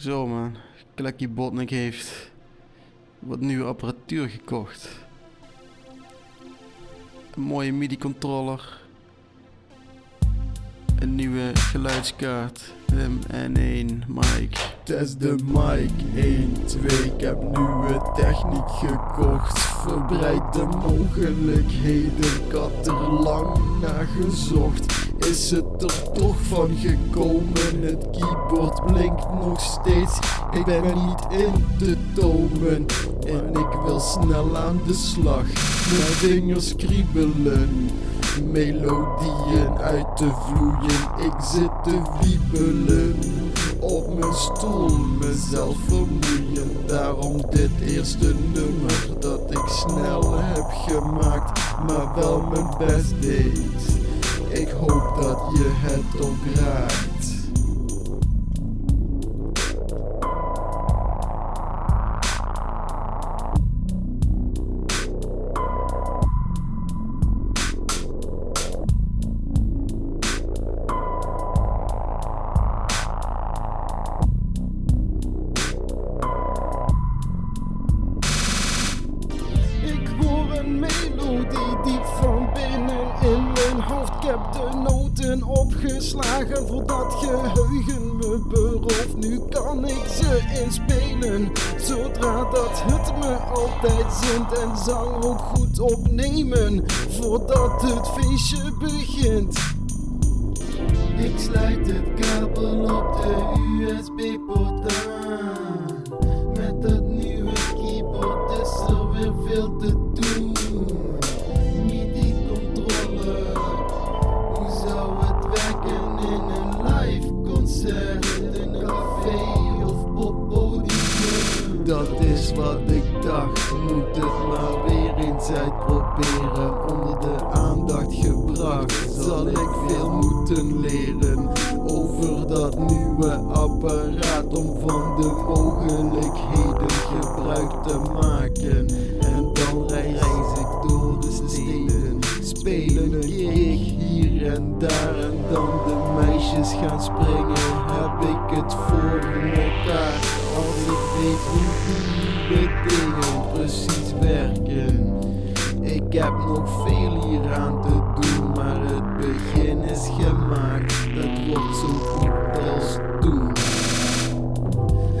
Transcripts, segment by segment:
Zo man, Klekkie Botnik heeft wat nieuwe apparatuur gekocht. Een mooie MIDI-controller. Nieuwe geluidskaart. Een N1 mic. Test de mic 1, 2. Ik heb nieuwe techniek gekocht. Verbreid de mogelijkheden. Ik had er lang naar gezocht. Is het er toch van gekomen? Het keyboard blinkt nog steeds. Ik ben niet in te tomen. En ik wil snel aan de slag. Mijn vingers kriebelen melodieën uit te vloeien. Ik zit te wiebelen op mijn stoel, mezelf vermoeien. Daarom dit eerste nummer dat ik snel heb gemaakt, maar wel mijn best deed. Ik hoop dat je het ook raakt. Melodie diep van binnen in mijn hoofd. Ik heb de noten opgeslagen voordat geheugen me berooft. Nu kan ik ze inspelen, zodra dat het me altijd zint. En zang ook goed opnemen, voordat het feestje begint. Ik sluit het kabel op de USB-poort aan. Met dat nieuwe keyboard is er weer veel te Dat is wat ik dacht, moet het maar weer eens uitproberen. Onder de aandacht gebracht, zal ik veel moeten leren over dat nieuwe apparaat om van de mogelijkheden gebruik te maken. En dan reis ik door de steden, spelen een hier en daar en dan de gaan springen. Heb ik het voor elkaar als ik weet hoe die dingen precies werken. Ik heb nog veel hier aan te doen, maar het begin is gemaakt. Het wordt zo goed als toen.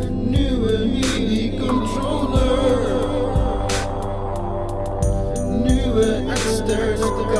Een nieuwe MIDI-controller. Een nieuwe externe